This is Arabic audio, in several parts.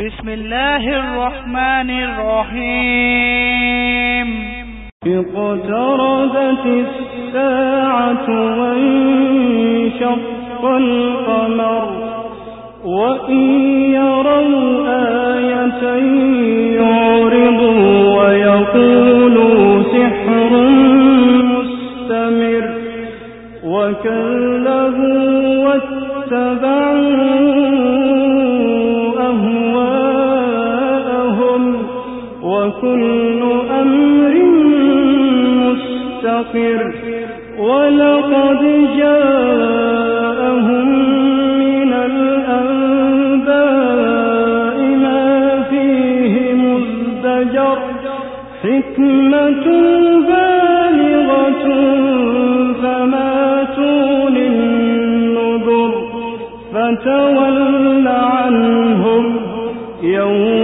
بسم الله الرحمن الرحيم اقتربت الساعة وانشق القمر وإن يروا آية يعرضوا مستقر ولقد جاءهم من الأنباء ما فيه مزدجر حكمة بالغة فما تغني النذر فتول عنهم يوم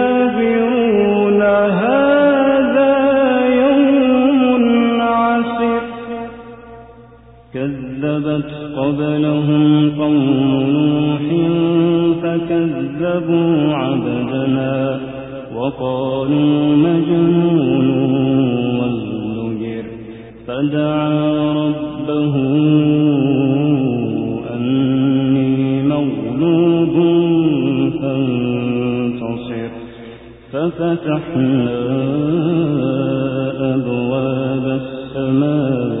كذبت قبلهم قوم نوح فكذبوا عبدنا وقالوا مجنون وازدجر فدعا ربه أني مغلوب فانتصر ففتحنا أبواب السماء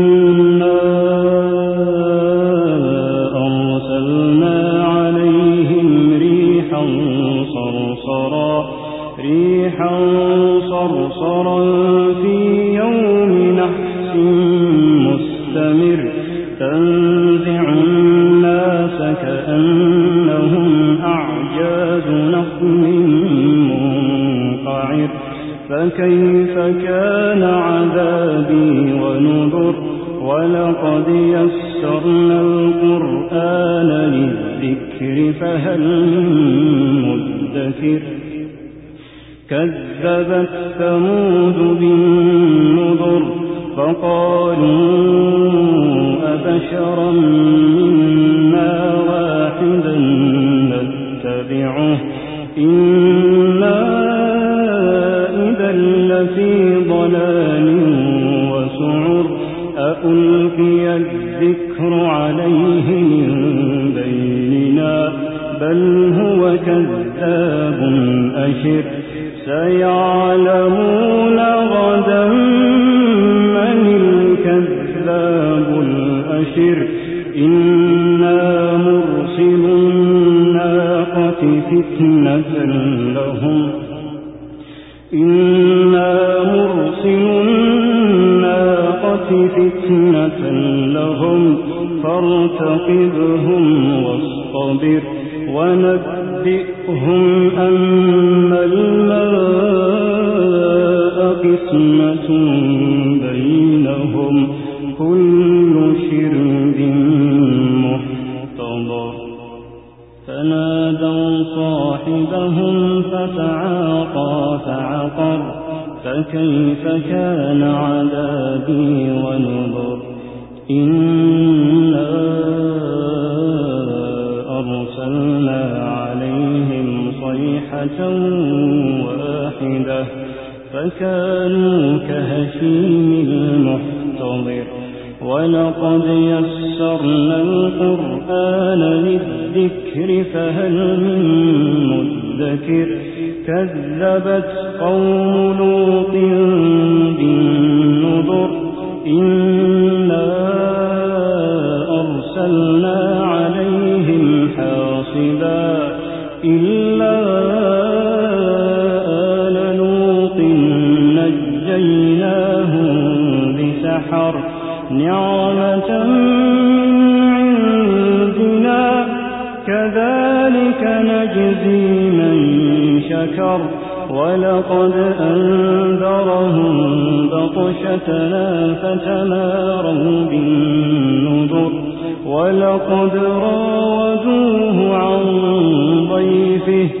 تنزع الناس كأنهم أعجاز نخل منقعر. فكيف كان عذابي ونذر؟ ولقد يسرنا القرآن للذكر فهل مدكر؟ كذبت ثمود بالنذر فقالوا أبشرا منا واحدا نتبعه. إنا إذا لفي ضلال وسعر. أألقي الذكر عليه من بيننا. بل هو كذاب أشر. سيعلمون فتنة لهم فارتقبهم واصطبر ونبئهم أن الماء قسمة بينهم كل شرب محتضر فنادوا صاحبهم فتعاقى فعقر فكيف كان عاقب واحدة فكانوا كهشيم المحتضر. ولقد يسرنا القرآن للذكر فهل من مدكر؟ كذبت قوم لوط بالنذر نجيناهم بسحر. نعمة عندنا كذلك نجزي من شكر. ولقد أنذرهم بطشتنا فتماروا بالنذر. ولقد راودوه عن ضيفه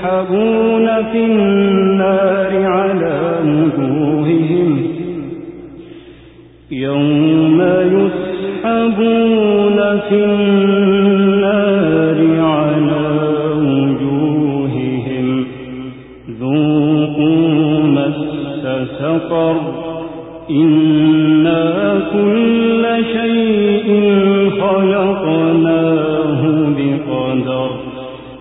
يسحبون في النار على وجوههم يوم يسحبون في النار